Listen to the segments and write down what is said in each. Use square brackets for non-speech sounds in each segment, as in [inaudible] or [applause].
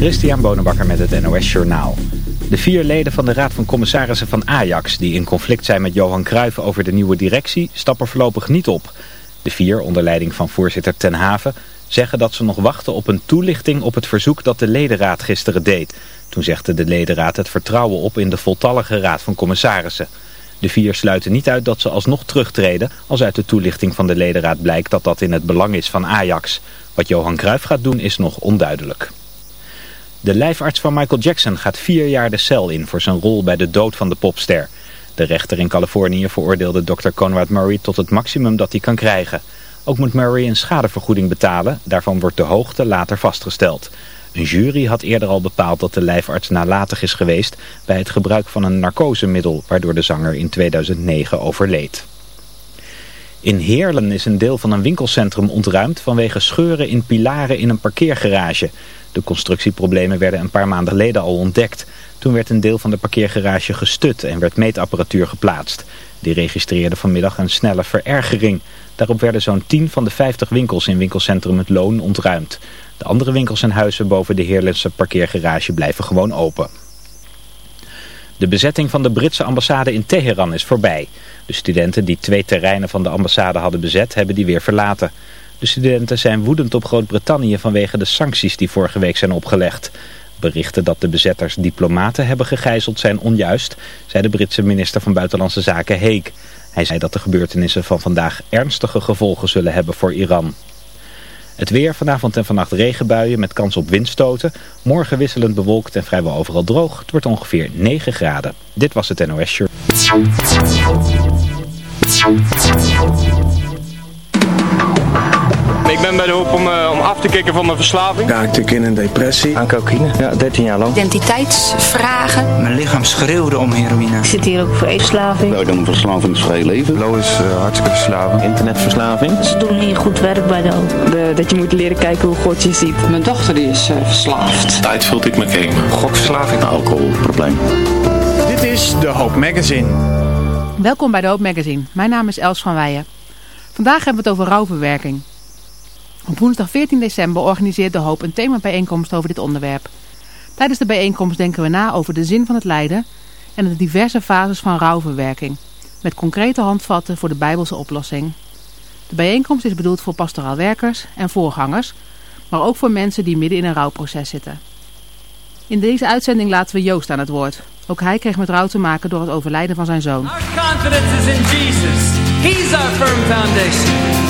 Christian Bonenbakker met het NOS Journaal. De vier leden van de Raad van Commissarissen van Ajax... die in conflict zijn met Johan Cruijff over de nieuwe directie... stappen voorlopig niet op. De vier, onder leiding van voorzitter Ten Haven... zeggen dat ze nog wachten op een toelichting op het verzoek dat de ledenraad gisteren deed. Toen zegde de ledenraad het vertrouwen op in de voltallige Raad van Commissarissen. De vier sluiten niet uit dat ze alsnog terugtreden... als uit de toelichting van de ledenraad blijkt dat dat in het belang is van Ajax... Wat Johan Cruijff gaat doen is nog onduidelijk. De lijfarts van Michael Jackson gaat vier jaar de cel in voor zijn rol bij de dood van de popster. De rechter in Californië veroordeelde Dr. Conrad Murray tot het maximum dat hij kan krijgen. Ook moet Murray een schadevergoeding betalen, daarvan wordt de hoogte later vastgesteld. Een jury had eerder al bepaald dat de lijfarts nalatig is geweest bij het gebruik van een narcosemiddel, waardoor de zanger in 2009 overleed. In Heerlen is een deel van een winkelcentrum ontruimd vanwege scheuren in pilaren in een parkeergarage. De constructieproblemen werden een paar maanden geleden al ontdekt. Toen werd een deel van de parkeergarage gestut en werd meetapparatuur geplaatst. Die registreerde vanmiddag een snelle verergering. Daarop werden zo'n 10 van de 50 winkels in winkelcentrum Het Loon ontruimd. De andere winkels en huizen boven de Heerlense parkeergarage blijven gewoon open. De bezetting van de Britse ambassade in Teheran is voorbij. De studenten die twee terreinen van de ambassade hadden bezet, hebben die weer verlaten. De studenten zijn woedend op Groot-Brittannië vanwege de sancties die vorige week zijn opgelegd. Berichten dat de bezetters diplomaten hebben gegijzeld zijn onjuist, zei de Britse minister van Buitenlandse Zaken Heek. Hij zei dat de gebeurtenissen van vandaag ernstige gevolgen zullen hebben voor Iran. Het weer, vanavond en vannacht regenbuien met kans op windstoten. Morgen wisselend bewolkt en vrijwel overal droog. Het wordt ongeveer 9 graden. Dit was het NOS Shirt. Ik ben bij de hoop om, uh, om af te kicken van mijn verslaving. Ja, ik in een depressie. Aan cocaïne, ja, 13 jaar lang. Identiteitsvragen. Mijn lichaam schreeuwde om heroïne. Ik zit hier ook voor eetverslaving. Nou, dan een verslavingsvrij leven. Flow is uh, hartstikke verslaving. Internetverslaving. Ze doen hier goed werk bij de hoop. De, dat je moet leren kijken hoe God je ziet. Mijn dochter die is uh, verslaafd. Tijd vult ik me game. Gokverslaving. Alcoholprobleem. Dit is De Hoop Magazine. Welkom bij De Hoop Magazine. Mijn naam is Els van Weijen. Vandaag hebben we het over rouwverwerking. Op woensdag 14 december organiseert De Hoop een themabijeenkomst over dit onderwerp. Tijdens de bijeenkomst denken we na over de zin van het lijden en de diverse fases van rouwverwerking. Met concrete handvatten voor de bijbelse oplossing. De bijeenkomst is bedoeld voor pastoraal werkers en voorgangers, maar ook voor mensen die midden in een rouwproces zitten. In deze uitzending laten we Joost aan het woord. Ook hij kreeg met rouw te maken door het overlijden van zijn zoon. Our confidence is in Jesus. Our firm foundation.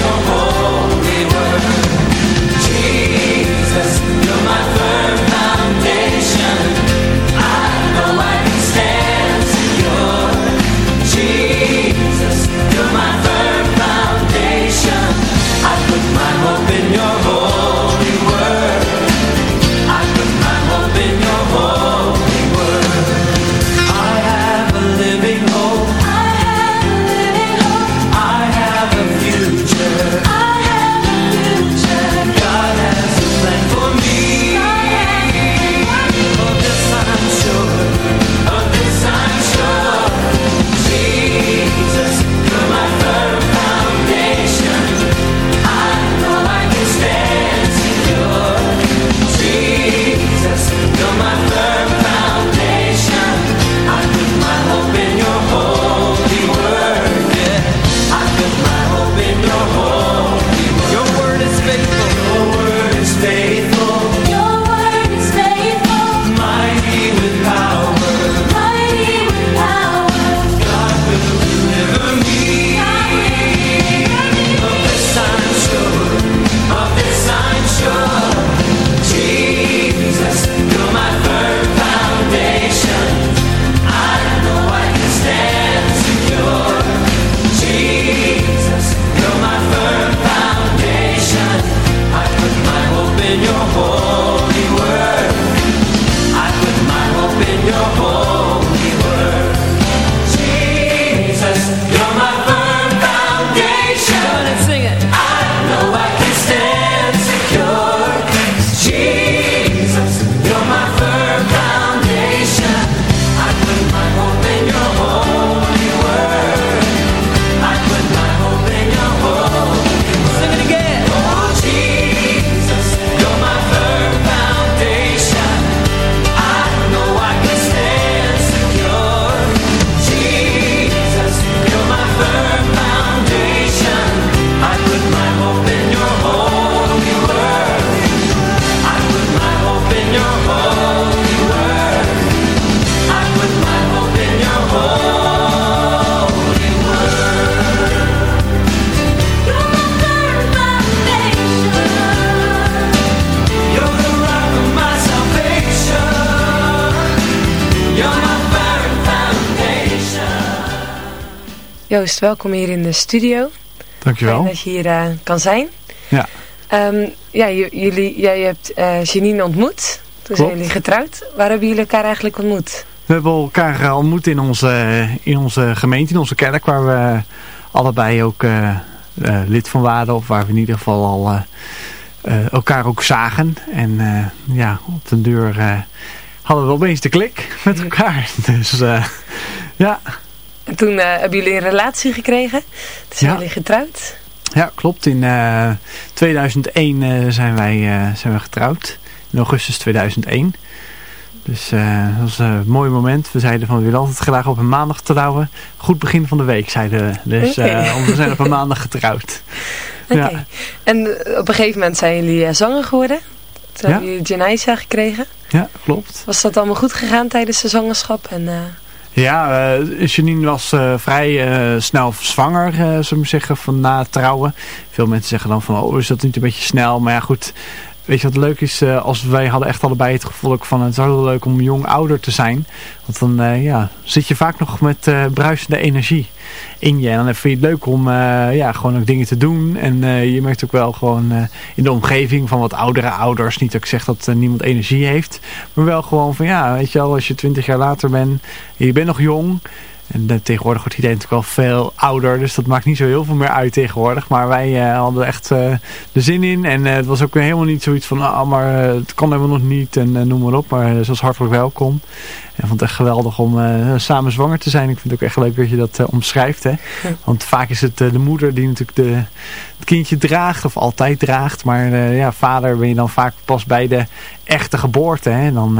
hoping you're Joost, welkom hier in de studio. Dankjewel. Fijn dat je hier uh, kan zijn. Ja. Um, ja, jullie, jij hebt uh, Janine ontmoet. Toen zijn jullie getrouwd. Waar hebben jullie elkaar eigenlijk ontmoet? We hebben elkaar ontmoet in onze, in onze gemeente, in onze kerk, waar we allebei ook uh, lid van waren. Of waar we in ieder geval al elkaar ook zagen. En ja, op de deur hadden we opeens de klik met elkaar. [laughs] Dus ja... En toen uh, hebben jullie een relatie gekregen. Toen zijn ja. jullie getrouwd. Ja, klopt. In uh, 2001 uh, zijn, wij, zijn we getrouwd. In augustus 2001. Dus dat was een mooi moment. We zeiden van we willen altijd graag op een maandag trouwen. Goed begin van de week zeiden we. Dus okay. we zijn op een maandag getrouwd. Oké. Okay. Ja. En op een gegeven moment zijn jullie zanger geworden. Toen ja. hebben jullie Janaisa gekregen. Ja, klopt. Was dat allemaal goed gegaan tijdens de zwangerschap? En, ja, uh, Janine was uh, vrij uh, snel zwanger, zullen we zeggen, van na trouwen. Veel mensen zeggen dan van, oh is dat niet een beetje snel? Maar ja goed, weet je wat leuk is? als wij hadden echt allebei het gevoel van, het is wel leuk om jong ouder te zijn. Want dan ja, zit je vaak nog met bruisende energie in je. En dan vind je het leuk om ja, gewoon ook dingen te doen. En je merkt ook wel gewoon in de omgeving van wat oudere ouders. Niet dat ik zeg dat niemand energie heeft. Maar wel gewoon van ja, weet je wel, als je twintig jaar later bent. En je bent nog jong. En uh, tegenwoordig wordt iedereen natuurlijk wel veel ouder. Dus dat maakt niet zo heel veel meer uit tegenwoordig. Maar wij uh, hadden echt uh, de zin in. En het was ook helemaal niet zoiets van... Ah, maar het kan helemaal nog niet. En noem maar op. Maar ze was hartelijk welkom. En vond het echt geweldig om samen zwanger te zijn. Ik vind het ook echt leuk dat je dat omschrijft. Hè? [laughs] Want vaak is het de moeder die natuurlijk de, het kindje draagt. Of altijd draagt. Maar ja, vader ben je dan vaak pas bij de echte geboorte. Hè? En dan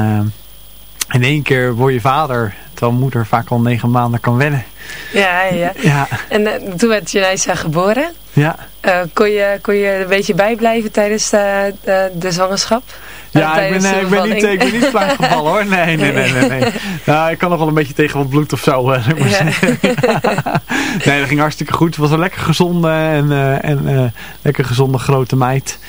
in één keer word je vader, terwijl moeder vaak al negen maanden kan wennen. Ja, ja. ja. En uh, toen werd Janaisa geboren. Ja. Uh, kon, je, kon je een beetje bijblijven tijdens de, de, de zwangerschap? Ja, ik ben, ik, ben niet, ik ben niet flauw gevallen hoor. Nee, nee, nee. nee, nee. [laughs] Nou, ik kan nog wel een beetje tegen wat bloed of zo. Uh, ja. [laughs] nee, dat ging hartstikke goed. Het was een lekker gezonde en, en lekker gezonde grote meid.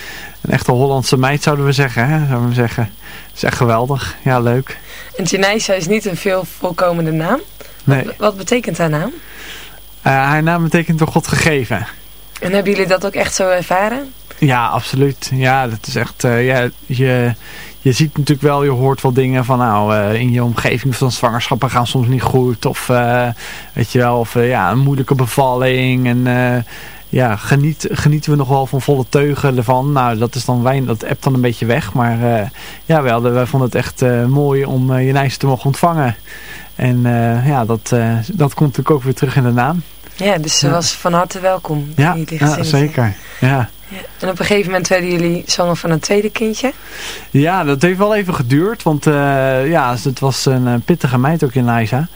Een echte Hollandse meid zouden we zeggen. Hè? Zouden we zeggen. Dat is echt geweldig. Ja, leuk. En Janaisa is niet een veel voorkomende naam. Nee. Wat, wat betekent haar naam? Haar naam betekent door God gegeven. En hebben jullie dat ook echt zo ervaren? Ja, absoluut. Ja, dat is echt... Uh, ja, je, je ziet natuurlijk wel, je hoort wel dingen van nou, uh, in je omgeving van zwangerschappen gaan soms niet goed. Of weet je wel, of ja, een moeilijke bevalling. En ja, geniet, genieten we nog wel van volle teugen ervan. Nou, dat is dan wijn, dat appt dan een beetje weg. Maar ja, wel, wij vonden het echt mooi om je nijs te mogen ontvangen. En ja, dat, dat komt natuurlijk ook weer terug in de naam. Ja, dus ze ja. was van harte welkom. Ja, ja zeker. Ja. En op een gegeven moment werden jullie zwanger van een tweede kindje? Ja, dat heeft wel even geduurd. Want ja, het was een pittige meid ook in Liza.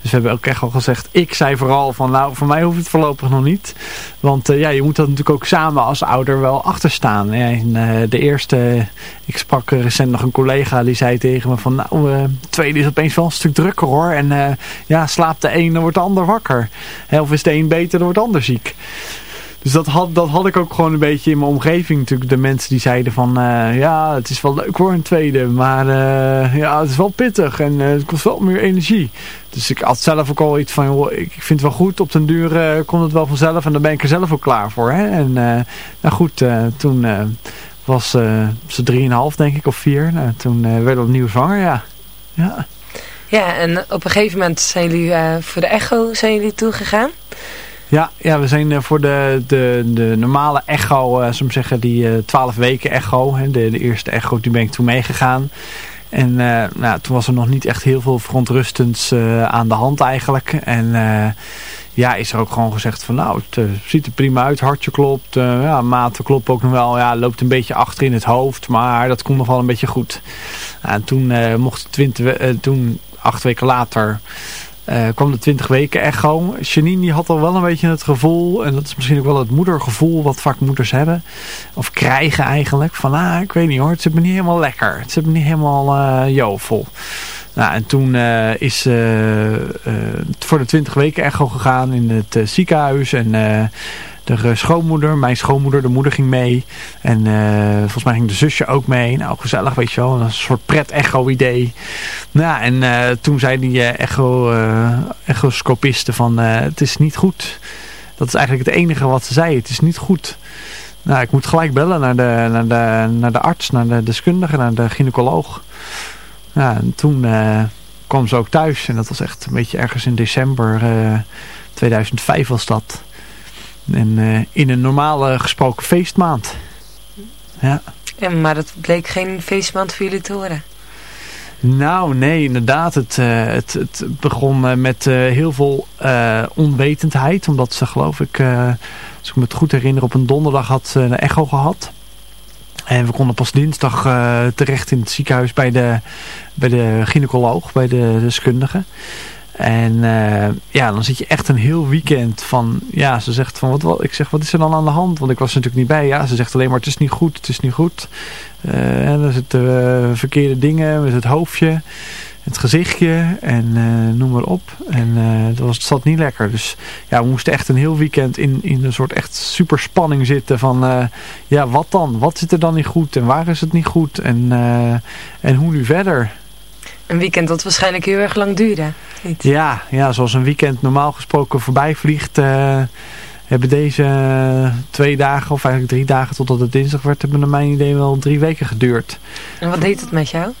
Dus we hebben ook echt al gezegd, ik zei vooral van nou voor mij hoeft het voorlopig nog niet. Want uh, ja, je moet dat natuurlijk ook samen als ouder wel achterstaan. En, de eerste, ik sprak recent nog een collega die zei tegen me van nou, uh, de tweede is opeens wel een stuk drukker hoor. En ja, slaapt de een dan wordt de ander wakker. Of is de een beter dan wordt de ander ziek. Dus dat had, dat had ik ook gewoon een beetje in mijn omgeving. Natuurlijk de mensen die zeiden van... Uh, ja, het is wel leuk hoor, een tweede. Maar uh, ja, het is wel pittig. En uh, het kost wel meer energie. Dus ik had zelf ook al iets van... Joh, ik vind het wel goed. Op den duur komt het wel vanzelf. En dan ben ik er zelf ook klaar voor. Hè? En nou goed, toen was ze drieënhalf denk ik. Of vier. Nou, toen werden we opnieuw zwanger, ja. Ja. Ja, en op een gegeven moment zijn jullie voor de echo zijn jullie toegegaan. Ja, ja, we zijn voor de, de, de normale echo, uh, zeggen, die 12 uh, weken echo. Hè, de, de eerste echo, die ben ik toen meegegaan. En nou, toen was er nog niet echt heel veel verontrustends aan de hand eigenlijk. En ja, is er ook gewoon gezegd van nou, het ziet er prima uit, hartje klopt. ja, maten klopt ook nog wel, ja, loopt een beetje achter in het hoofd. Maar dat komt nog wel een beetje goed. en toen mocht 20, toen acht weken later... Uh, kwam de 20 weken echo. Janine die had al wel een beetje het gevoel, en dat is misschien ook wel het moedergevoel wat vaak moeders hebben, of krijgen eigenlijk, van ah, ik weet niet hoor, het zit me niet helemaal lekker. Het zit me niet helemaal uh, jovel. Nou, en toen uh, is uh, voor de 20 weken echo gegaan in het ziekenhuis en de schoonmoeder, mijn schoonmoeder, de moeder ging mee. En volgens mij ging de zusje ook mee. Nou, gezellig, weet je wel. Een soort pret-echo-idee. Nou, en toen zei die echo, echoscopiste van, het is niet goed. Dat is eigenlijk het enige wat ze zei. Het is niet goed. Nou, ik moet gelijk bellen naar de, naar de, naar de arts, naar de deskundige, naar de gynaecoloog. Ja, en toen kwam ze ook thuis. En dat was echt een beetje ergens in december uh, eh, 2005 was dat. En uh, in een normale gesproken feestmaand. Ja. ja. Maar dat bleek geen feestmaand voor jullie te horen. Nou, nee, inderdaad. Het, uh, het, het begon met uh, heel veel onwetendheid. Omdat ze, geloof ik, als ik me het goed herinner, op een donderdag had een echo gehad. En we konden pas dinsdag terecht in het ziekenhuis bij de, bij de gynaecoloog, bij de deskundige. En uh, ja, dan zit je echt een heel weekend van, ja, ze zegt van, wat, wat, ik zeg, wat is er dan aan de hand? Want ik was er natuurlijk niet bij. Ja, ze zegt alleen maar, het is niet goed, het is niet goed. Uh, en er zitten uh, verkeerde dingen met het hoofdje, het gezichtje en noem maar op. En dat was, het zat niet lekker. Dus ja, we moesten echt een heel weekend in, in een soort echt super spanning zitten van, ja, wat dan? Wat zit er dan niet goed en waar is het niet goed? En, en hoe nu verder? Een weekend dat waarschijnlijk heel erg lang duurde. Ja, ja, zoals een weekend normaal gesproken voorbij vliegt... Uh, hebben deze twee dagen, of eigenlijk drie dagen totdat het dinsdag werd... hebben naar mijn idee wel drie weken geduurd. En wat deed het met jou?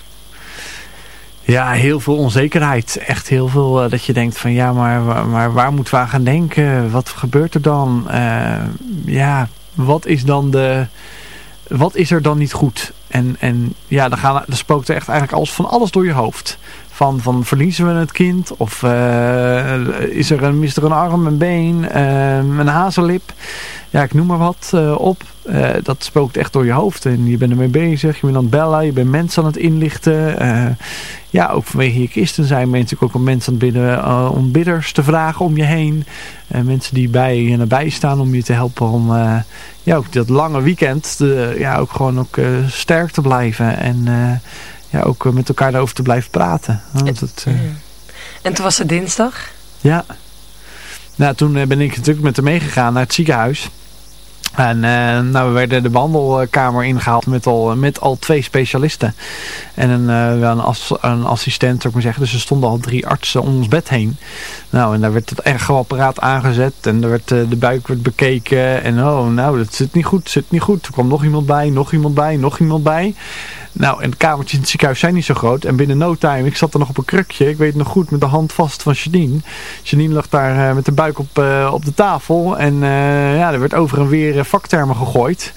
Ja, heel veel onzekerheid. Echt heel veel uh, dat je denkt van ja, maar, maar waar moeten we aan gaan denken? Wat gebeurt er dan? Uh, ja, wat is dan de... Wat is er dan niet goed? En, en ja, dan, gaan, dan spookt er echt eigenlijk alles van alles door je hoofd. Van, van verliezen we het kind? Of uh, is er een, mist er een arm, een been, uh, een hazellip? Ja, ik noem maar wat uh, op. dat spookt echt door je hoofd. En je bent ermee bezig, je bent aan het bellen, je bent mensen aan het inlichten. ja, ook vanwege je kisten zijn mensen ook om mensen aan het bidden, om bidders te vragen om je heen. mensen die bij je nabij staan om je te helpen om ja, ook dat lange weekend de, ja, ook gewoon ook, sterk te blijven. En ja, ook eh, met elkaar daarover te blijven praten. Want het, uh... En toen was het dinsdag? Ja. Nou, toen eh, ben ik natuurlijk met hem meegegaan naar het ziekenhuis. En uh, nou, we werden de behandelkamer ingehaald met al, met al twee specialisten. En een, uh, een, as, een assistent, zou ik maar zeggen. Dus er stonden al drie artsen om ons bed heen. Nou, en daar werd het echoapparaat aangezet. En er werd, uh, de buik werd bekeken. En oh, nou, dat zit niet goed, zit niet goed. Er kwam nog iemand bij, nog iemand bij, nog iemand bij. Nou, en de kamertjes in het ziekenhuis zijn niet zo groot. En binnen no time, ik zat er nog op een krukje. Ik weet nog goed, met de hand vast van Janine. Janine lag daar uh, met de buik op, uh, op de tafel. En uh, ja, er werd over en weer vaktermen gegooid.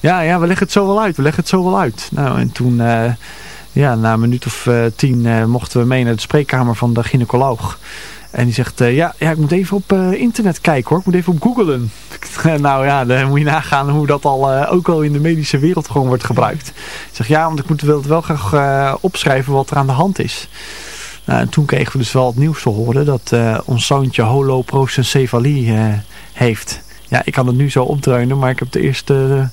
Ja, ja, we leggen het zo wel uit. We leggen het zo wel uit. Nou, en toen... ja, na een minuut of tien mochten we mee naar de spreekkamer van de gynaecoloog. En die zegt, uh, ja, ja, ik moet even op uh, internet kijken hoor. Ik moet even op googlen. [laughs] nou ja, dan moet je nagaan hoe dat al uh, ook al in de medische wereld gewoon wordt gebruikt. Ik zeg, ja, want ik moet, het wel graag opschrijven wat er aan de hand is. Nou, en toen kregen we dus wel het nieuws te horen dat ons zoontje holoprosencefalie heeft. Ja, ik kan het nu zo opdreunen, maar ik heb de eerste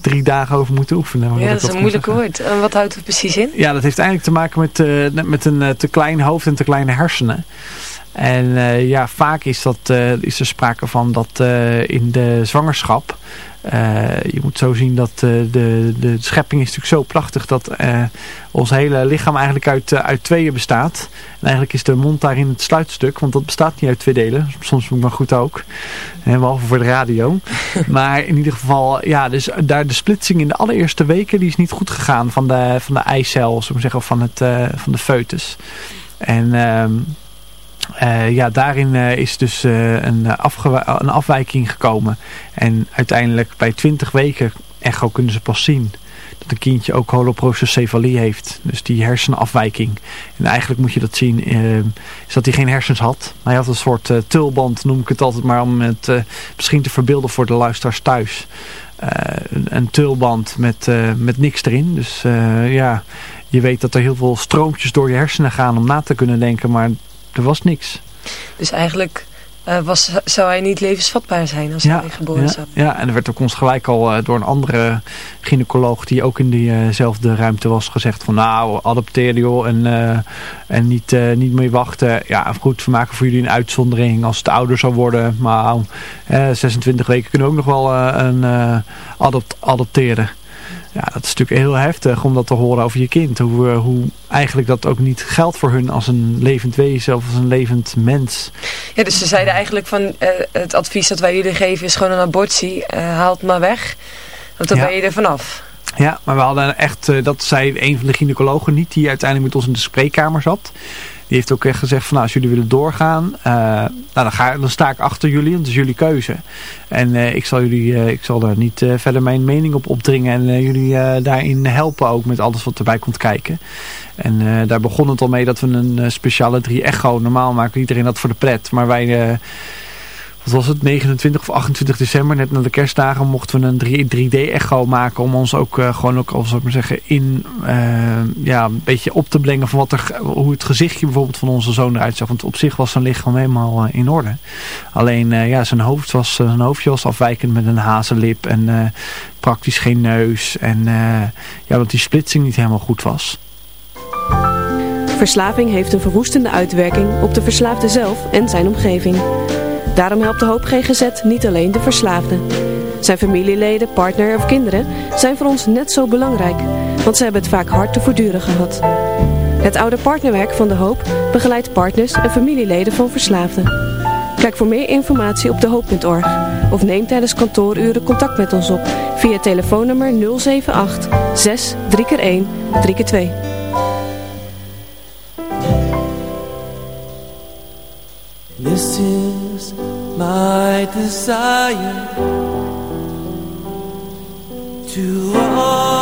drie dagen over moeten oefenen. Ja, dat is een moeilijk woord. En wat houdt het precies in? Ja, dat heeft eigenlijk te maken met, met een te klein hoofd en te kleine hersenen. En uh, ja, vaak is, dat, uh, is er sprake van dat uh, in de zwangerschap... je moet zo zien dat de, de schepping is natuurlijk zo prachtig... dat ons hele lichaam eigenlijk uit, uit tweeën bestaat. En eigenlijk is de mond daarin het sluitstuk. Want dat bestaat niet uit twee delen. Soms moet maar goed ook. Behalve voor de radio. [laughs] maar in ieder geval, ja, dus daar de splitsing in de allereerste weken... die is niet goed gegaan van de, van de eicel, zo zeggen, of van, het, van de foetus. En... Uh, ja, daarin uh, is dus uh, een, een, afwijking gekomen. En uiteindelijk bij 20 weken echo kunnen ze pas zien dat een kindje ook holoprosencefalie heeft. Dus die hersenafwijking. En eigenlijk moet je dat zien, is dat hij geen hersens had. Hij had een soort tulband, noem ik het altijd maar, om het misschien te verbeelden voor de luisteraars thuis. een, een tulband met, met niks erin. Dus ja, je weet dat er heel veel stroompjes door je hersenen gaan om na te kunnen denken, maar er was niks. Dus eigenlijk uh, was, zou hij niet levensvatbaar zijn als ja, hij geboren ja, zou Ja, en er werd ook ons gelijk al uh, door een andere gynaecoloog die ook in diezelfde ruimte was gezegd van nou, adopteer joh en, en niet, niet meer wachten. Ja, goed, we maken voor jullie een uitzondering als het ouder zou worden. Maar 26 weken kunnen we ook nog wel een adopt adopteren. Ja, dat is natuurlijk heel heftig om dat te horen over je kind. Hoe, uh, hoe eigenlijk dat ook niet geldt voor hun als een levend wezen of als een levend mens. Ja, dus ze zeiden eigenlijk van uh, het advies dat wij jullie geven is gewoon een abortie. Uh, haal het maar weg, want dan ja. ben je er vanaf. Ja, maar we hadden echt, dat zei een van de gynaecologen niet, die uiteindelijk met ons in de spreekkamer zat. Die heeft ook echt gezegd van nou, als jullie willen doorgaan, uh, nou, dan, ga, dan sta ik achter jullie, want het is jullie keuze. En uh, ik, zal jullie, uh, ik zal daar niet verder mijn mening op opdringen en jullie daarin helpen ook met alles wat erbij komt kijken. En daar begon het al mee dat we een speciale 3 echo, normaal maken iedereen dat voor de pret, maar wij wat was het, 29 of 28 december, net na de kerstdagen, mochten we een 3D-echo maken om ons ook uh, gewoon ook, als ik maar zeggen, in, uh, ja, een beetje op te brengen van wat er, hoe het gezichtje bijvoorbeeld van onze zoon eruit zag. Want op zich was zijn lichaam helemaal uh, in orde. Alleen, ja, zijn, hoofd was, zijn hoofdje was afwijkend met een hazenlip en praktisch geen neus. En ja, dat die splitsing niet helemaal goed was. Verslaving heeft een verwoestende uitwerking op de verslaafde zelf en zijn omgeving. Daarom helpt de Hoop GGZ niet alleen de verslaafden. Zijn familieleden, partner of kinderen zijn voor ons net zo belangrijk, want ze hebben het vaak hard te voortduren gehad. Het oude partnerwerk van de Hoop begeleidt partners en familieleden van verslaafden. Kijk voor meer informatie op dehoop.org of neem tijdens kantooruren contact met ons op via telefoonnummer 078 6 3 1 3 2 my desire to honor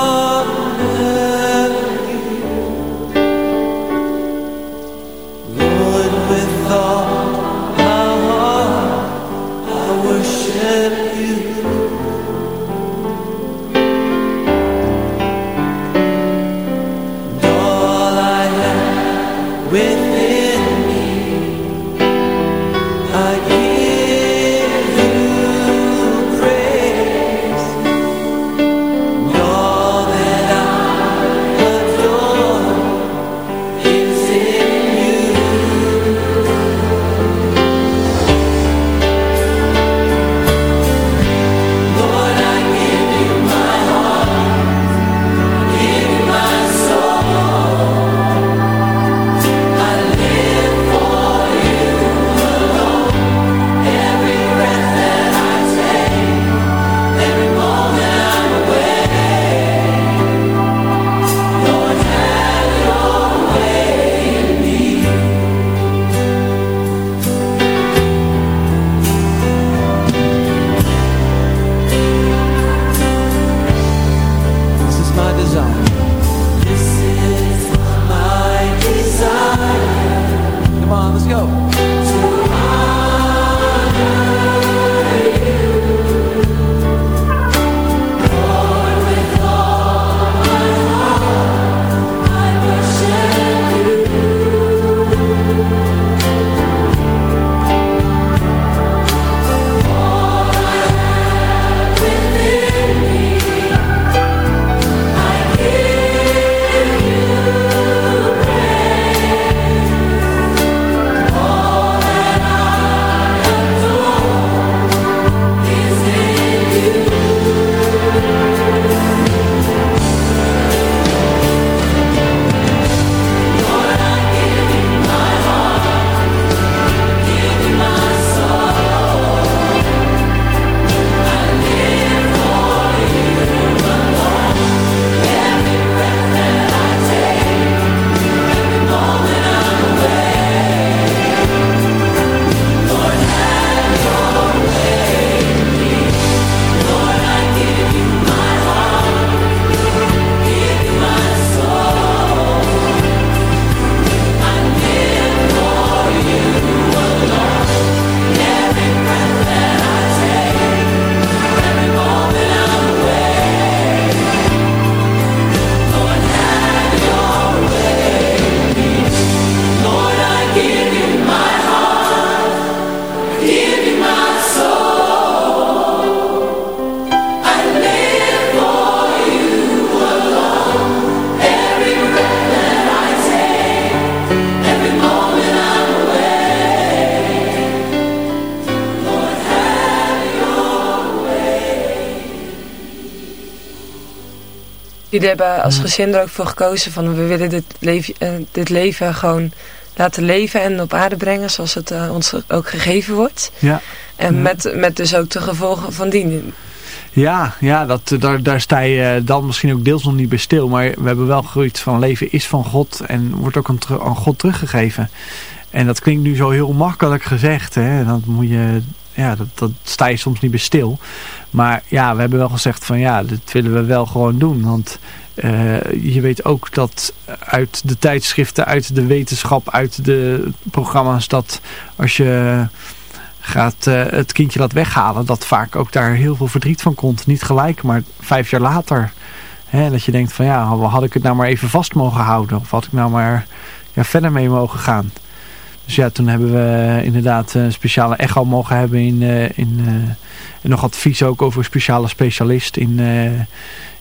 Jullie hebben als gezin er ook voor gekozen van we willen dit, leven, uh, dit leven gewoon laten leven en op aarde brengen zoals het uh, ons ook gegeven wordt. Ja. En ja. Met, met dus ook de gevolgen van die. Ja, ja dat, daar, daar sta je dan misschien ook deels nog niet bij stil. Maar we hebben wel gegroeid van leven is van God en wordt ook aan, aan God teruggegeven. En dat klinkt nu zo heel makkelijk gezegd. Hè? Dat moet je ja, dat, dat sta je soms niet bij stil. Maar ja, we hebben wel gezegd van ja, dit willen we wel gewoon doen. Want uh, je weet ook dat uit de tijdschriften, uit de wetenschap, uit de programma's... dat als je gaat uh, het kindje laat weghalen... dat vaak ook daar heel veel verdriet van komt. Niet gelijk, maar vijf jaar later. Hè, dat je denkt van ja, had ik het nou maar even vast mogen houden? Of had ik nou maar ja, verder mee mogen gaan? Dus ja, toen hebben we inderdaad een speciale echo mogen hebben in, uh, in en nog advies ook over een speciale specialist in,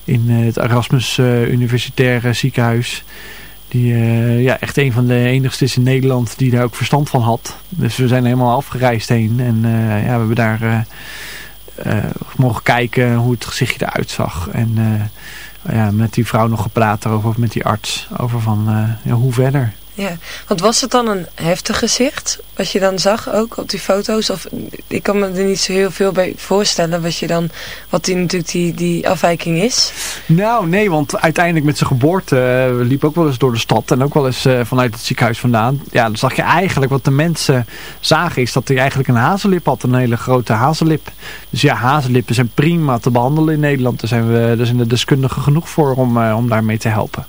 in het Erasmus Universitaire Ziekenhuis. Die ja, echt een van de enigste is in Nederland die daar ook verstand van had. Dus we zijn helemaal afgereisd heen en ja, we hebben daar mogen kijken hoe het gezichtje eruit zag. En ja, met die vrouw nog gepraat over, of met die arts, over van ja, hoe verder. Ja, want was het dan een heftig gezicht wat je dan zag ook op die foto's? Of ik kan me er niet zo heel veel bij voorstellen wat je dan, wat die natuurlijk die, die afwijking is. Nou nee, want uiteindelijk met zijn geboorte uh, liep ook wel eens door de stad en ook wel eens uh, vanuit het ziekenhuis vandaan. Ja, dan zag je eigenlijk wat de mensen zagen is dat hij eigenlijk een hazellip had, een hele grote hazellip. Dus ja, hazellippen zijn prima te behandelen in Nederland. Daar zijn, we, daar zijn de deskundigen genoeg voor om, uh, om daarmee te helpen.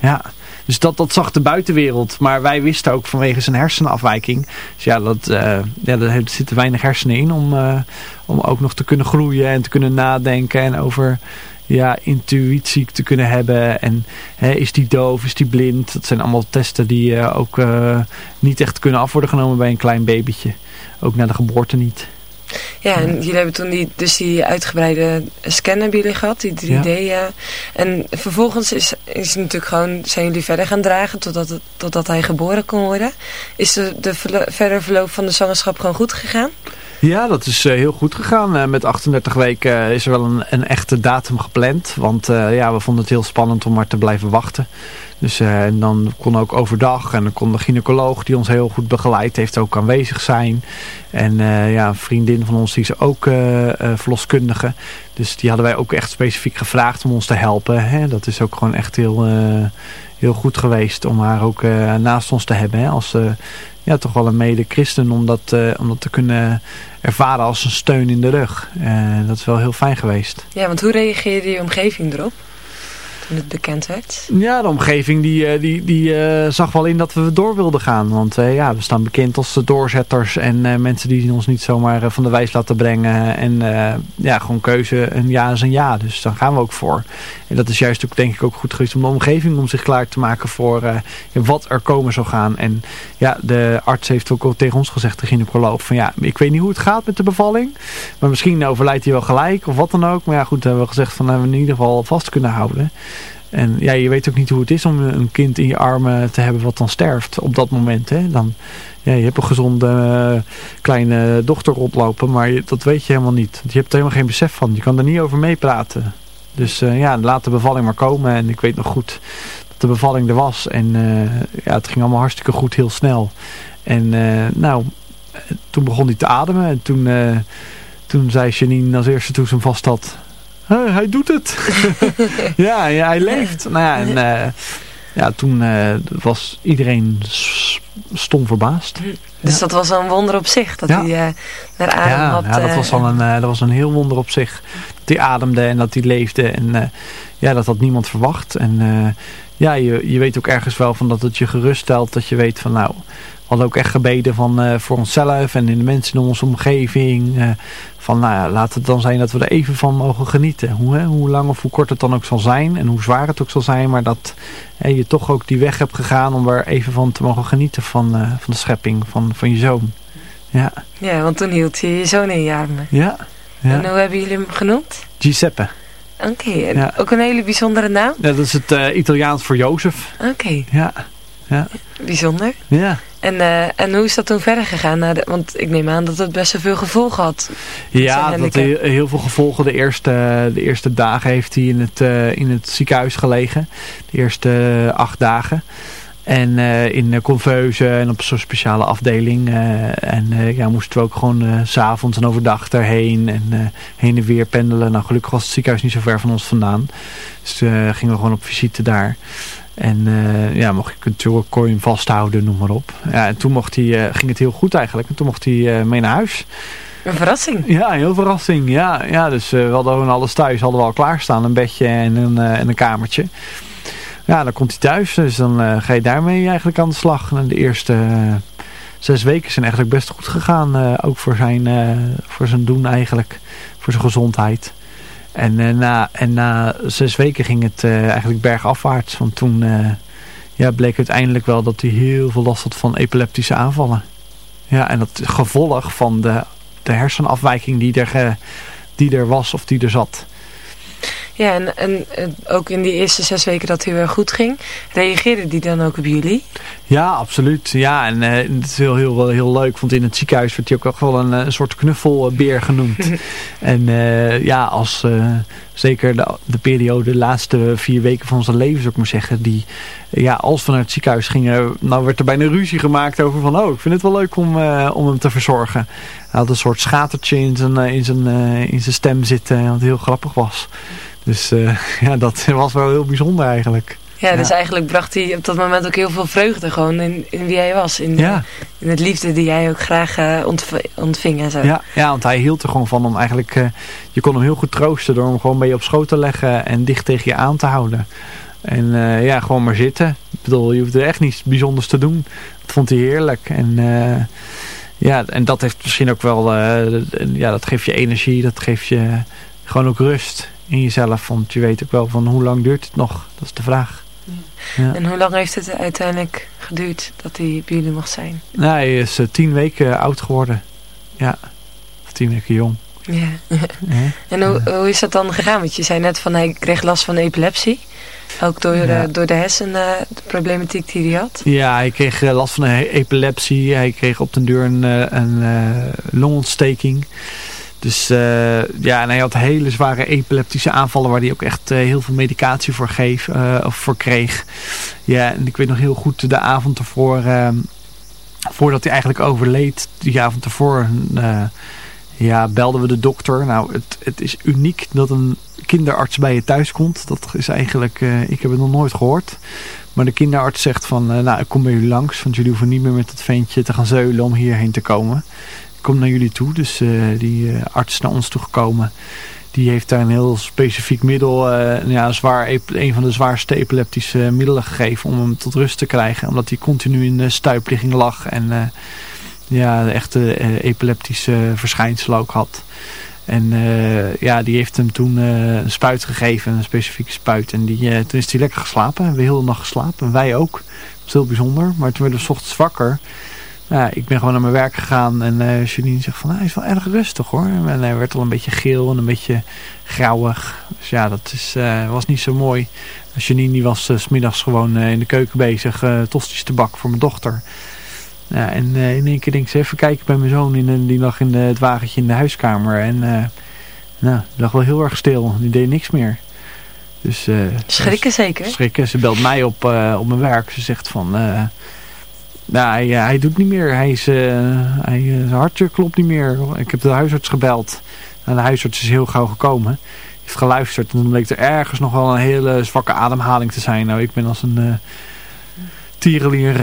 Ja. Dus dat, dat zag de buitenwereld. Maar wij wisten ook vanwege zijn hersenafwijking. Dus ja, dat, uh, ja daar zitten weinig hersenen in om, uh, om ook nog te kunnen groeien en te kunnen nadenken. En over ja, intuïtie te kunnen hebben. En hè, is die doof, is die blind? Dat zijn allemaal testen die uh, ook niet echt kunnen af worden genomen bij een klein babytje. Ook na de geboorte niet. Ja, en jullie hebben toen die, dus die uitgebreide scan hebben jullie gehad, die 3D. Ja. En vervolgens is, is natuurlijk gewoon, zijn jullie verder gaan dragen totdat, het, totdat hij geboren kon worden. Is de, de verlo verder verloop van de zwangerschap gewoon goed gegaan? Ja, dat is uh, heel goed gegaan. Uh, met 38 weken uh, is er wel een, een echte datum gepland. Want ja, we vonden het heel spannend om maar te blijven wachten. Dus en dan kon ook overdag en dan kon de gynaecoloog die ons heel goed begeleid heeft ook aanwezig zijn. En ja, een vriendin van ons die is ook verloskundige. Dus die hadden wij ook echt specifiek gevraagd om ons te helpen. Hè? Dat is ook gewoon echt heel, heel goed geweest om haar ook naast ons te hebben. Hè? Als ja, toch wel een mede-christen om dat, om dat te kunnen ervaren als een steun in de rug. Dat is wel heel fijn geweest. Ja, want hoe reageerde je omgeving erop? Toen het bekend werd? Ja, de omgeving die, die, die uh, zag wel in dat we door wilden gaan. Want ja, we staan bekend als de doorzetters en mensen die ons niet zomaar van de wijs laten brengen. En ja, gewoon keuze, een ja is een ja. Dus dan gaan we ook voor. En dat is juist ook denk ik ook goed geweest om de omgeving om zich klaar te maken voor wat er komen zou gaan. En ja, de arts heeft ook al tegen ons gezegd, de gynaecoloog, van ja, ik weet niet hoe het gaat met de bevalling. Maar misschien overlijdt hij wel gelijk of wat dan ook. Maar ja, goed, hebben we gezegd van hebben we in ieder geval vast kunnen houden. En ja, je weet ook niet hoe het is om een kind in je armen te hebben wat dan sterft op dat moment. Hè? Dan, ja, je hebt een gezonde uh, kleine dochter rondlopen, maar je, dat weet je helemaal niet. Je hebt er helemaal geen besef van. Je kan er niet over meepraten. Dus uh, ja, laat de bevalling maar komen. En ik weet nog goed dat de bevalling er was. En uh, ja, het ging allemaal hartstikke goed, heel snel. En nou, toen begon hij te ademen. En toen, toen zei Janine als eerste toen ze hem vast had... Hij doet het. [laughs] ja, ja, hij leeft. Nou ja, en ja, toen was iedereen stom verbaasd. Dus ja. dat was een wonder op zich, dat ja. hij uh, naar adem ja, had. Ja, dat was, al een, dat was een heel wonder op zich. Dat hij ademde en dat hij leefde. En ja, dat had niemand verwacht. En ja, je, je weet ook ergens wel van dat het je geruststelt. Dat je weet van nou, we hadden ook echt gebeden van, voor onszelf en in de mensen in onze omgeving. van nou ja, laat het dan zijn dat we er even van mogen genieten. Hoe, hè, hoe lang of hoe kort het dan ook zal zijn. En hoe zwaar het ook zal zijn. Maar dat hè, je toch ook die weg hebt gegaan om er even van te mogen genieten van, van de schepping, van, van je zoon. Ja. ja, want toen hield je je zoon in je armen. Ja. ja. En hoe hebben jullie hem genoemd? Giuseppe. Oké, okay. ja. ook een hele bijzondere naam? Ja, dat is het uh, Italiaans voor Jozef. Oké. Okay. Ja. ja. Bijzonder. Ja. En, en hoe is dat toen verder gegaan? De, want ik neem aan dat het best wel veel gevolgen had. Ja, dat heel, heel veel gevolgen. De eerste, de eerste dagen heeft hij in het, in het ziekenhuis gelegen. De eerste acht dagen. En uh, in Conveuze en op zo'n speciale afdeling. Uh, en uh, ja, moesten we ook gewoon s s'avonds en overdag daarheen. En heen en weer pendelen. Nou, gelukkig was het ziekenhuis niet zo ver van ons vandaan. Dus gingen we gewoon op visite daar. En ja, mocht ik natuurlijk coin vasthouden, noem maar op. Ja, en toen mocht hij, ging het heel goed eigenlijk. En toen mocht hij mee naar huis. Een verrassing. Ja, een heel verrassing. Ja, ja dus we hadden gewoon alles thuis. Hadden we al klaarstaan. Een bedje en een, en een kamertje. Ja, dan komt hij thuis. Dus dan uh, ga je daarmee eigenlijk aan de slag. En de eerste uh, zes weken zijn eigenlijk best goed gegaan. Uh, ook voor zijn, voor zijn doen eigenlijk. Voor zijn gezondheid. En, na, en na zes weken ging het eigenlijk bergafwaarts. Want toen ja, bleek uiteindelijk wel dat hij heel veel last had van epileptische aanvallen. Ja, en dat gevolg van de, de hersenafwijking die er, die er was of die er zat. Ja, en, en, ook in die eerste zes weken dat het heel erg goed ging, reageerde die dan ook op jullie? Ja, absoluut. Ja, en uh, het is heel, heel, heel leuk, want in het ziekenhuis werd hij ook wel een, een soort knuffelbeer genoemd. [laughs] en uh, ja, als uh, zeker de, de, periode, de laatste vier weken van zijn leven, zou ik maar zeggen, die, ja, als we naar het ziekenhuis gingen, nou werd er bijna ruzie gemaakt over van, oh, ik vind het wel leuk om, om hem te verzorgen. Hij had een soort schatertje in zijn, in zijn, in zijn stem zitten, wat heel grappig was. Dus uh, [laughs] ja, dat was wel heel bijzonder eigenlijk. Ja, ja, dus eigenlijk bracht hij op dat moment ook heel veel vreugde gewoon in, in wie hij was. In, ja. in het liefde die jij ook graag uh, ontving en zo. Ja, ja, want hij hield er gewoon van om eigenlijk... Uh, je kon hem heel goed troosten door hem gewoon bij je op schoot te leggen en dicht tegen je aan te houden. En ja, gewoon maar zitten. Ik bedoel, je hoeft er echt niets bijzonders te doen. Dat vond hij heerlijk. En ja, en dat heeft misschien ook wel... ja, dat geeft je energie, dat geeft je gewoon ook rust in jezelf. Want je weet ook wel van hoe lang duurt het nog. Dat is de vraag. Ja. En hoe lang heeft het uiteindelijk geduurd dat hij bij jullie mocht zijn? Nou, hij is uh, tien weken oud geworden. Ja, of tien weken jong. Ja. ja. [laughs] En hoe, hoe is dat dan gegaan? Want je zei net van hij kreeg last van epilepsie. Ook door, ja. door de hersenproblematiek die hij had? Ja, hij kreeg last van een epilepsie. Hij kreeg op den duur een, een uh, longontsteking. Dus uh, ja, en hij had hele zware epileptische aanvallen waar hij ook echt uh, heel veel medicatie voor, geef, uh, of voor kreeg. Ja, en ik weet nog heel goed de avond ervoor, ehm, voordat hij eigenlijk overleed, die avond ervoor, ja, belden we de dokter. Nou, het, het is uniek dat een kinderarts bij je thuis komt. Dat is eigenlijk, ik heb het nog nooit gehoord. Maar de kinderarts zegt van, nou ik kom bij jullie langs, want jullie hoeven niet meer met dat ventje te gaan zeulen om hierheen te komen komt naar jullie toe. Dus uh, die uh, arts naar ons toegekomen. Die heeft daar een heel specifiek middel, uh, ja, zwaar, een van de zwaarste epileptische middelen gegeven om hem tot rust te krijgen. Omdat hij continu in stuipligging lag en ja, echte epileptische verschijnselen ook had. En ja, die heeft hem toen een spuit gegeven, een specifieke spuit. En die, toen is hij lekker geslapen. We heel de nacht geslapen. En wij ook. Dat is heel bijzonder. Maar toen werden we s ochtends wakker ja, ik ben gewoon naar mijn werk gegaan en uh, Janine zegt van, nou, hij is wel erg rustig hoor. En hij werd al een beetje geel en een beetje grauwig. Dus ja, dat is, uh, was niet zo mooi. Janine die was uh, smiddags gewoon in de keuken bezig tosties te bakken voor mijn dochter. Ja, en in één keer denk ik ze even kijken bij mijn zoon. In, die lag in de, het wagentje in de huiskamer. En nou, die lag wel heel erg stil. Die deed niks meer. Dus, schrikken zeker? Schrikken. Ze belt mij op, op mijn werk. Ze zegt van... Nou, hij, hij doet niet meer. Hij is, uh, hij, eh, zijn hartje klopt niet meer. Ik heb de huisarts gebeld. En de huisarts is heel gauw gekomen. Hij heeft geluisterd. En dan bleek er ergens nog wel een hele zwakke ademhaling te zijn. Nou, ik ben als een uh, tierenlier.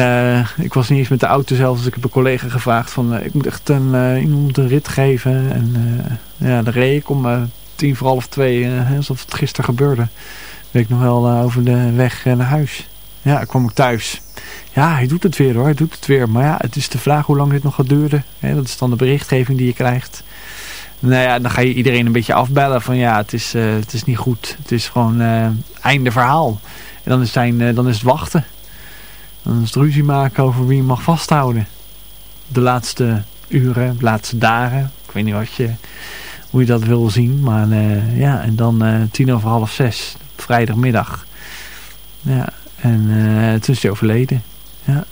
Ik was niet eens met de auto zelf. Dus ik heb een collega gevraagd van... ik moet echt een, iemand een rit geven. En ja, de reed ik om tien voor half twee. alsof het gisteren gebeurde. Weet ik nog wel over de weg naar huis. Ja, kwam ik thuis. Ja, hij doet het weer hoor, hij doet het weer. Maar ja, het is de vraag hoe lang dit nog gaat duren. dat is dan de berichtgeving die je krijgt. Nou ja, dan ga je iedereen een beetje afbellen van ja, het is, uh, het is niet goed. Het is gewoon uh, einde verhaal. En dan is, zijn, uh, dan is het wachten. Dan is het ruzie maken over wie je mag vasthouden. De laatste uren, de laatste dagen. Ik weet niet wat je, hoe je dat wil zien. Maar ja, en dan tien over half zes, vrijdagmiddag. Ja, en toen is hij overleden. Ja.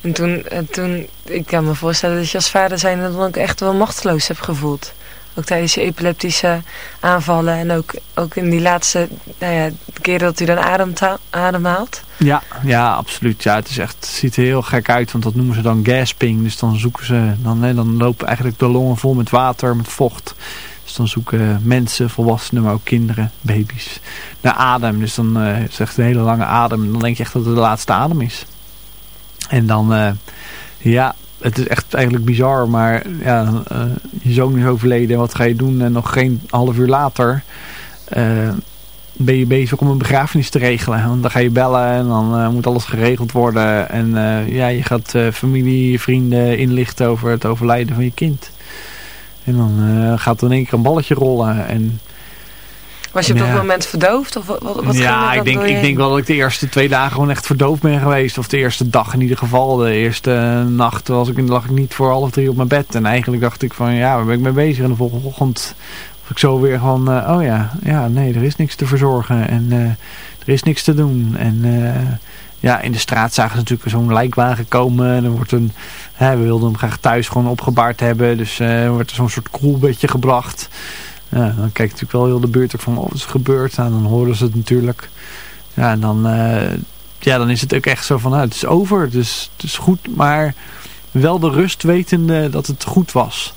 En toen, en toen, ik kan me voorstellen dat je als vader zijn dan ook echt wel machteloos hebt gevoeld. Ook tijdens je epileptische aanvallen en ook, ook in die laatste nou ja, keren dat u dan ademhaalt. Ja, ja, absoluut. Ja, het, is echt, het ziet er heel gek uit, want dat noemen ze dan gasping. Dus dan zoeken ze, dan, hè, dan lopen eigenlijk de longen vol met water, met vocht. Dan zoeken mensen, volwassenen, maar ook kinderen, baby's, naar adem. Dus dan uh, is echt een hele lange adem. Dan denk je echt dat het de laatste adem is. En dan, uh, ja, het is echt eigenlijk bizar, maar ja, uh, je zoon is overleden. Wat ga je doen? En nog geen half uur later uh, ben je bezig om een begrafenis te regelen. Want dan ga je bellen en dan uh, moet alles geregeld worden. En ja, je gaat familie, vrienden inlichten over het overlijden van je kind. En dan gaat er in één keer een balletje rollen en... Was je op dat ja. moment verdoofd? Of wat, wat ja, ik denk, ik denk wel dat ik de eerste twee dagen gewoon echt verdoofd ben geweest. Of de eerste dag in ieder geval. De eerste nacht was ik, lag ik niet voor half drie op mijn bed. En eigenlijk dacht ik van ja, waar ben ik mee bezig? En de volgende ochtend was ik zo weer gewoon, uh, oh ja, ja, nee, er is niks te verzorgen. En er is niks te doen. En ja, in de straat zagen ze natuurlijk zo'n lijkwagen komen. En er wordt een, hè, we wilden hem graag thuis gewoon opgebaard hebben. Dus er wordt er zo'n soort koelbedje gebracht. Ja, dan kijkt natuurlijk wel heel de buurt ook van, oh, wat is gebeurd? Nou, dan horen ze het natuurlijk. Ja, en dan, uh, ja, dan is het ook echt zo van, nou, het is over, dus het is goed, maar wel de rust wetende dat het goed was.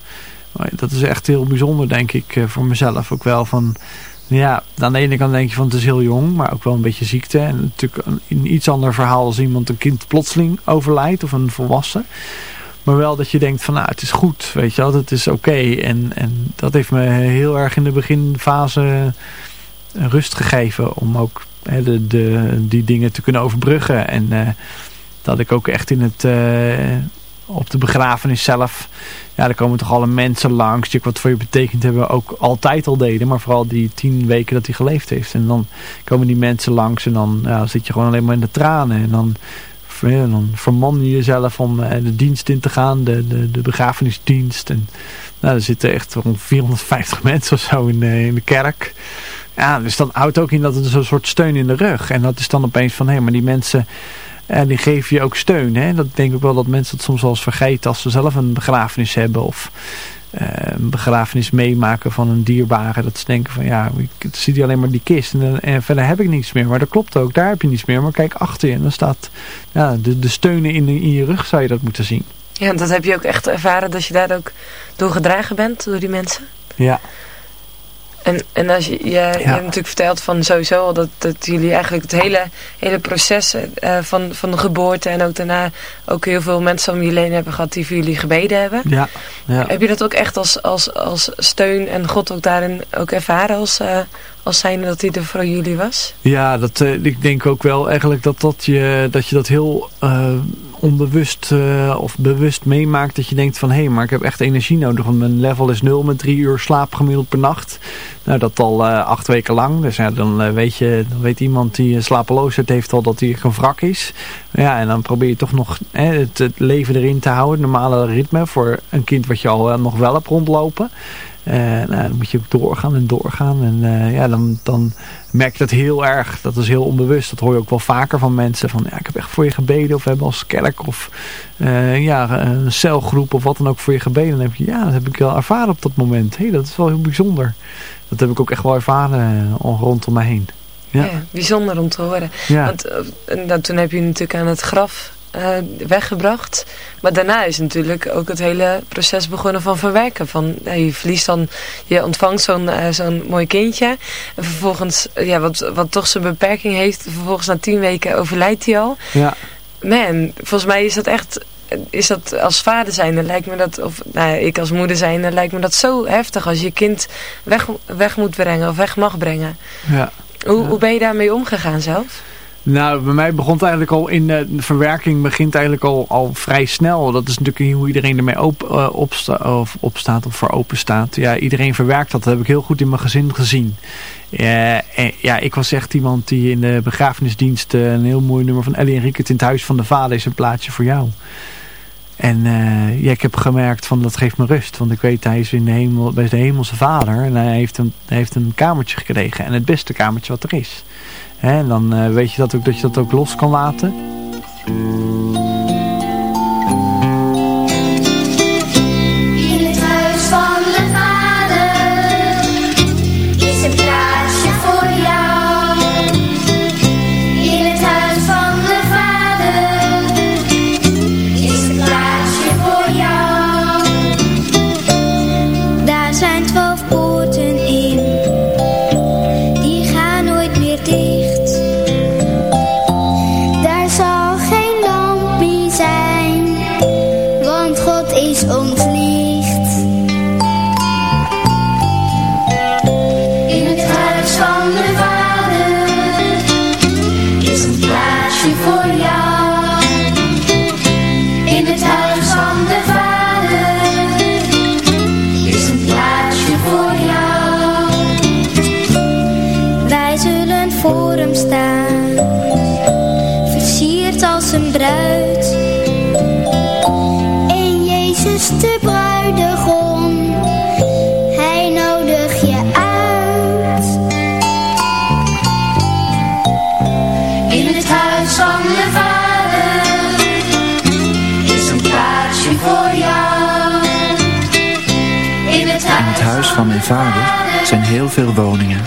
Dat is echt heel bijzonder, denk ik, voor mezelf ook wel. Van, ja, aan de ene kant denk je van het is heel jong, maar ook wel een beetje ziekte. En natuurlijk een, iets ander verhaal als iemand een kind plotseling overlijdt of een volwassen. Maar wel dat je denkt van nou het is goed, weet je wel, het is oké. En, en dat heeft me heel erg in de beginfase rust gegeven om ook hè, de, de, die dingen te kunnen overbruggen. En uh, dat ik ook echt in het, uh, op de begrafenis zelf, ja er komen toch alle mensen langs die wat voor je betekend hebben, ook altijd al deden. Maar vooral die tien weken dat hij geleefd heeft. En dan komen die mensen langs en dan ja, zit je gewoon alleen maar in de tranen. En dan verman je jezelf om uh, de dienst in te gaan, de, de, de begrafenisdienst. En, nou, er zitten echt rond 450 [laughs] mensen of zo in, uh, in de kerk. Ja, dus dan houdt ook in dat het een soort steun in de rug. En dat is dan opeens van, hé, maar die mensen, uh, die geven je ook steun. Hè? Dat denk ik wel dat mensen het soms wel eens vergeten als ze zelf een begrafenis hebben. Of uh, een begrafenis meemaken van een dierbare. Dat ze denken van ja, ik zie alleen maar die kist en, en, verder heb ik niets meer. Maar dat klopt ook, daar heb je niets meer. Maar kijk achter je en dan staat ja, de, de steunen in, in je rug zou je dat moeten zien. Ja, dat heb je ook echt ervaren dat je daar ook door gedragen bent door die mensen? Ja. En, en als je, je, ja. je hebt natuurlijk verteld van sowieso dat, dat jullie eigenlijk het hele, hele proces uh, van, van de geboorte en ook daarna ook heel veel mensen om jullie heen hebben gehad die voor jullie gebeden hebben. Ja. ja. Heb je dat ook echt als, als, als steun en God ook daarin ook ervaren als, uh, als zijnde dat hij er voor jullie was? Ja, dat, uh, ik denk ook wel eigenlijk dat, dat, je, dat je dat heel onbewust uh, of bewust meemaakt dat je denkt van hé, hey, maar ik heb echt energie nodig. Want mijn level is nul met drie uur slaap gemiddeld per nacht. Nou, dat al uh, acht weken lang. Dus ja, dan, uh, weet je, dan weet iemand die slapeloosheid heeft al dat hij een wrak is. Ja, en dan probeer je toch nog hè, het, het, leven erin te houden. Het normale ritme voor een kind wat je al nog wel hebt rondlopen. Uh, nou, dan moet je ook doorgaan en doorgaan. En uh, ja, dan, dan merk je dat heel erg. Dat is heel onbewust. Dat hoor je ook wel vaker van mensen. Van ja, ik heb echt voor je gebeden. Of we hebben als kerk of uh, ja, een celgroep of wat dan ook voor je gebeden. Dan heb je, ja, dat heb ik wel ervaren op dat moment. Hé, hey, dat is wel heel bijzonder. Dat heb ik ook echt wel ervaren rondom me heen. Ja. ja. bijzonder om te horen. Ja. Want en, toen heb je natuurlijk aan het graf uh, weggebracht. Maar daarna is natuurlijk ook het hele proces begonnen van verwerken. Van, je verliest dan, je ontvangt zo'n uh, zo'n mooi kindje. En vervolgens, ja, wat, wat toch zijn beperking heeft, vervolgens na tien weken overlijdt hij al. Ja. Man, volgens mij is dat echt, is dat als vader zijn, dan lijkt me dat, of nou, ik als moeder zijn, dan lijkt me dat zo heftig als je kind weg, weg moet brengen of weg mag brengen. Ja. Hoe, ja. hoe ben je daarmee omgegaan zelf? Nou, bij mij begon het eigenlijk al in de verwerking begint eigenlijk al, al vrij snel. Dat is natuurlijk hoe iedereen ermee op, uh, of opstaat of voor open staat. Ja, iedereen verwerkt dat. Dat heb ik heel goed in mijn gezin gezien. Uh, ja, ik was echt iemand die in de begrafenisdienst een heel mooi nummer van Ellie Enrique in het huis van de vader is een plaatje voor jou. En uh, ja, ik heb gemerkt van dat geeft me rust. Want ik weet hij is in de hemel, bij de hemelse vader. En hij heeft een, hij heeft een kamertje gekregen. En het beste kamertje wat er is. En dan uh, weet je dat ook, dat je dat ook los kan laten. Mijn vader zijn heel veel woningen.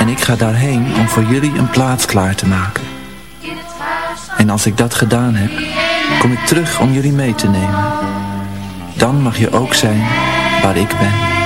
En ik ga daarheen om voor jullie een plaats klaar te maken. En als ik dat gedaan heb, kom ik terug om jullie mee te nemen. Dan mag je ook zijn waar ik ben.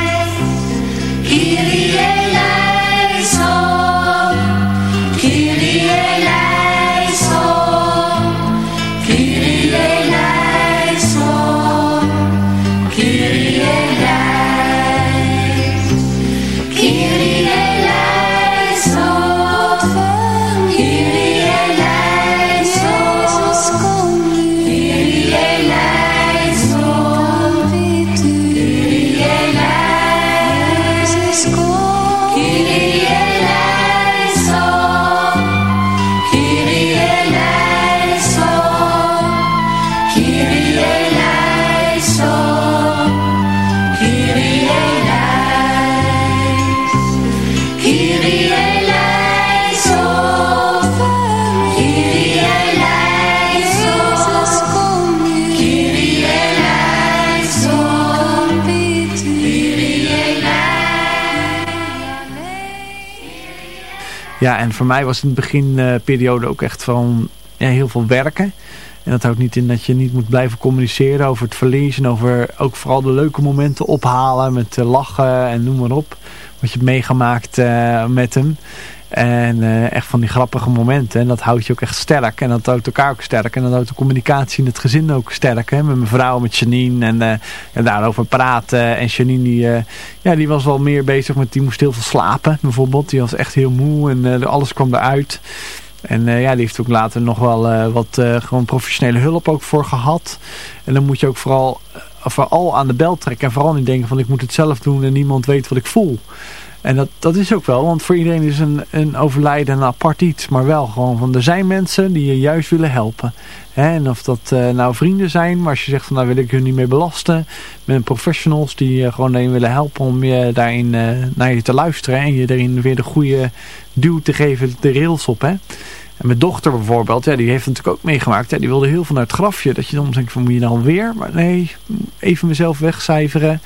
Ja, en voor mij was in het beginperiode ook echt van ja, heel veel werken. En dat houdt niet in dat je niet moet blijven communiceren over het verlies. En over ook vooral de leuke momenten ophalen met eh, lachen en noem maar op. Wat je hebt meegemaakt eh, met hem. En eh, echt van die grappige momenten. En dat houdt je ook echt sterk. En dat houdt elkaar ook sterk. En dat houdt de communicatie in het gezin ook sterk. Hè? Met mijn vrouw, met Janine. En, eh, en daarover praten. En Janine die, eh, ja, die was wel meer bezig met... Die moest heel veel slapen bijvoorbeeld. Die was echt heel moe. En alles kwam eruit. En ja, die heeft ook later nog wel wat gewoon professionele hulp ook voor gehad. En dan moet je ook vooral, vooral aan de bel trekken. En vooral niet denken van ik moet het zelf doen en niemand weet wat ik voel. En dat, dat is ook wel, want voor iedereen is een, een overlijden een apart iets. Maar wel gewoon van er zijn mensen die je juist willen helpen. Hè, en of dat eh, nou vrienden zijn, maar als je zegt van nou wil ik hun niet meer belasten. Met professionals die je gewoon alleen willen helpen om je daarin eh, naar je te luisteren. En je erin weer de goede duw te geven, de rails op. Hè. En mijn dochter bijvoorbeeld, ja, die heeft het natuurlijk ook meegemaakt. Ja, die wilde heel veel naar het grafje. Dat je dan denkt van moet je nou weer? Maar nee, even mezelf wegcijferen. En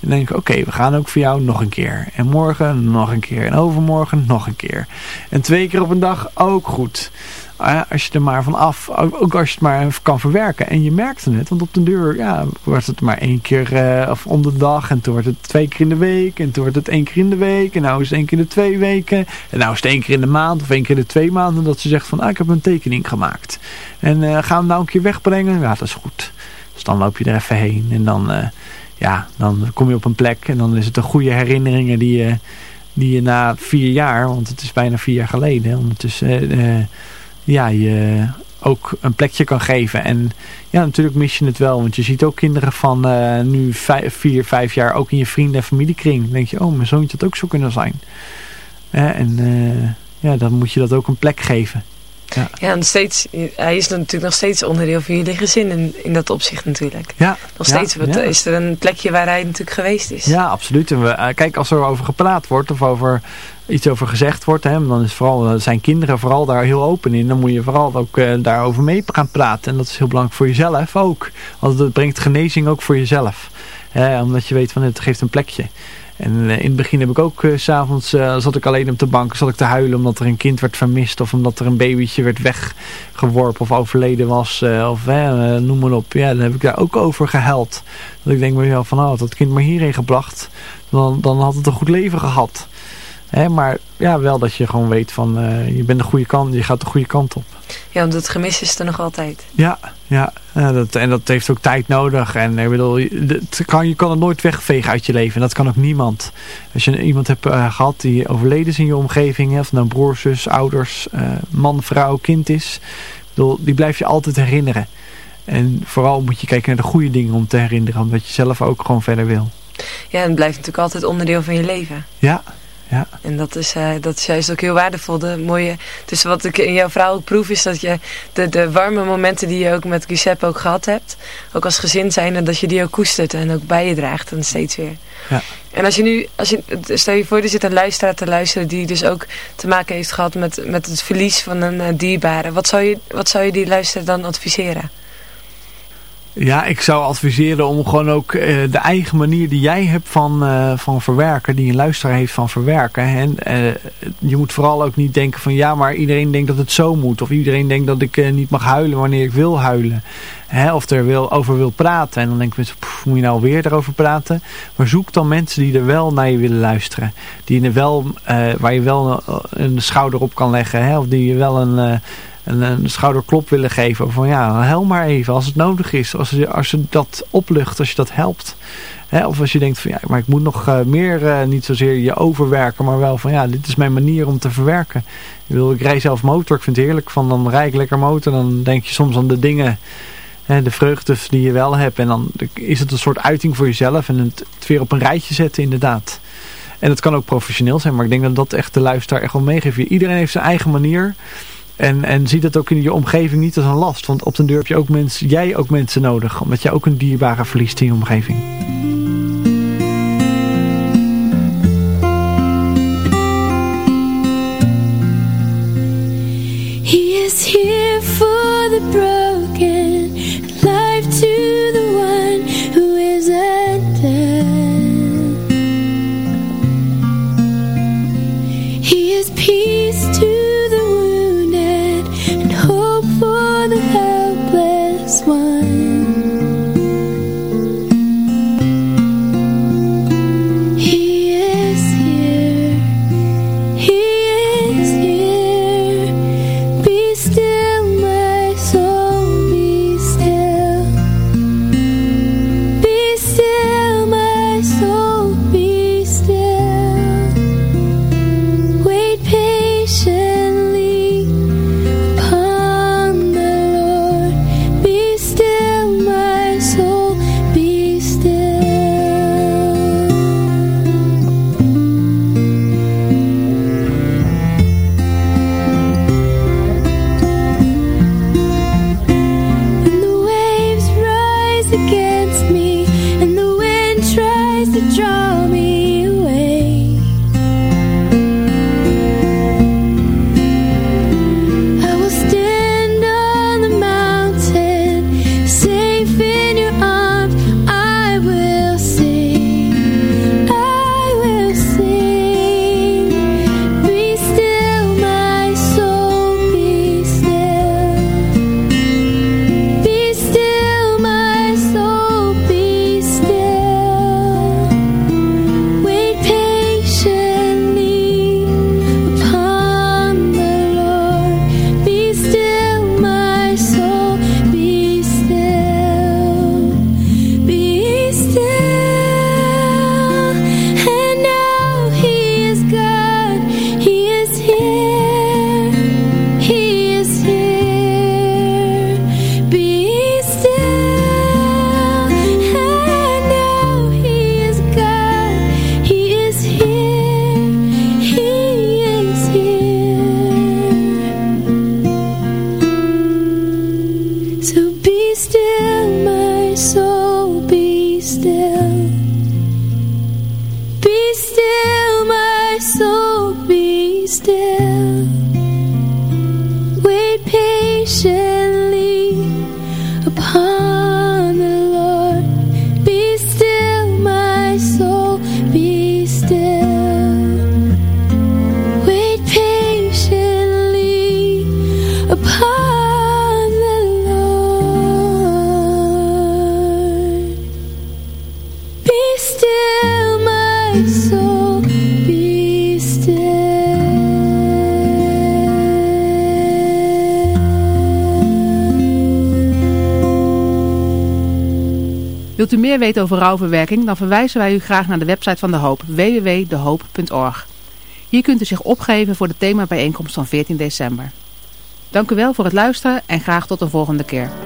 dan denk ik, oké, we gaan ook voor jou nog een keer. En morgen nog een keer. En overmorgen nog een keer. En twee keer op een dag ook goed. Ah, als je er maar van af, ook als je het maar kan verwerken. En je merkte het, want op de deur ja, wordt het maar één keer eh, of om de dag. En toen wordt het twee keer in de week. En toen wordt het één keer in de week. En nou is het één keer in de twee weken. En nou is het één keer in de maand of één keer in de twee maanden. Dat ze zegt van, ah, ik heb een tekening gemaakt. En uh, gaan we hem nou een keer wegbrengen? Ja, dat is goed. Dus dan loop je er even heen. En dan, uh, ja, dan kom je op een plek. En dan is het de goede herinneringen die die je na vier jaar, want het is bijna vier jaar geleden. Ondertussen... Ja, je ook een plekje kan geven. En ja, natuurlijk mis je het wel. Want je ziet ook kinderen van uh, nu vijf, vier, vijf jaar ook in je vrienden- en familiekring. Denk je, oh, mijn zoontje had ook zo kunnen zijn. En uh, ja, dan moet je dat ook een plek geven. Ja, ja en steeds, hij is natuurlijk nog steeds onderdeel van jullie gezin in, in dat opzicht natuurlijk. Ja. Nog steeds ja, ja. is er een plekje waar hij natuurlijk geweest is. Ja, absoluut. En we, kijk, als er over gepraat wordt of over iets over gezegd wordt, hè, dan is vooral, zijn kinderen vooral daar heel open in. Dan moet je vooral ook uh, daarover mee gaan praten. En dat is heel belangrijk voor jezelf ook. Want het brengt genezing ook voor jezelf. Omdat je weet van het geeft een plekje. En uh, in het begin heb ik ook, uh, s'avonds uh, zat ik alleen op de bank, zat ik te huilen omdat er een kind werd vermist. Of omdat er een babytje werd weggeworpen of overleden was. of noem maar op. Ja, dan heb ik daar ook over gehuild. Dat ik denk bij mezelf van, oh, had dat kind maar hierheen gebracht. Dan, dan had het een goed leven gehad. Hè, maar ja, wel dat je gewoon weet van, je bent de goede kant, je gaat de goede kant op. Ja, want het gemis is er nog altijd. Ja, ja. dat, en dat heeft ook tijd nodig. En ik bedoel, het kan, je kan het nooit wegvegen uit je leven. En dat kan ook niemand. Als je iemand hebt uh, gehad die overleden is in je omgeving, of nou broer, zus, ouders, uh, man, vrouw, kind is. Bedoel, die blijf je altijd herinneren. En vooral moet je kijken naar de goede dingen om te herinneren. Omdat je zelf ook gewoon verder wil. Ja, en het blijft natuurlijk altijd onderdeel van je leven. Ja, Ja. En dat is, uh, dat is juist ook heel waardevol. De mooie, dus wat ik in jouw verhaal ook proef is dat je de, de warme momenten die je ook met Giuseppe ook gehad hebt, ook als gezin zijn, en dat je die ook koestert en ook bij je draagt en steeds weer. Ja. En als je nu, als je, stel je voor, er zit een luisteraar te luisteren die dus ook te maken heeft gehad met, met het verlies van een uh, dierbare. Wat zou, je, wat zou je die luisteraar dan adviseren? Ja, ik zou adviseren om gewoon ook uh, de eigen manier die jij hebt van, uh, van verwerken, die een luisteraar heeft van verwerken. En uh, je moet vooral ook niet denken van ja, maar iedereen denkt dat het zo moet. Of iedereen denkt dat ik niet mag huilen wanneer ik wil huilen. Hè, of er wil, over wil praten. En dan denken mensen, moet je nou weer erover praten? Maar zoek dan mensen die er wel naar je willen luisteren. Die er wel, waar je wel een, een, schouder op kan leggen. Hè, of die je wel een een, een schouderklop willen geven. Van ja, hel maar even als het nodig is. Als je, als je dat oplucht, als je dat helpt. Hè, of als je denkt van ja, maar ik moet nog uh, meer, uh, niet zozeer je overwerken. Maar wel van ja, dit is mijn manier om te verwerken. Ik, ik rij zelf motor, ik vind het heerlijk. Van dan rijd ik lekker motor. Dan denk je soms aan de dingen, de vreugde die je wel hebt. En dan is het een soort uiting voor jezelf. En het, weer op een rijtje zetten inderdaad. En het kan ook professioneel zijn. Maar ik denk dat dat echt de luisteraar echt wel meegeeft. Iedereen heeft zijn eigen manier. En, en zie dat ook in je omgeving niet als een last. Want op den deur heb je ook mensen, jij ook mensen nodig. Omdat je ook een dierbare verliest in je omgeving. He is here for the broken. Meer weten over rouwverwerking, dan verwijzen wij u graag naar de website van De Hoop, www.dehoop.org. Hier kunt u zich opgeven voor de themabijeenkomst van 14 december. Dank u wel voor het luisteren en graag tot een volgende keer.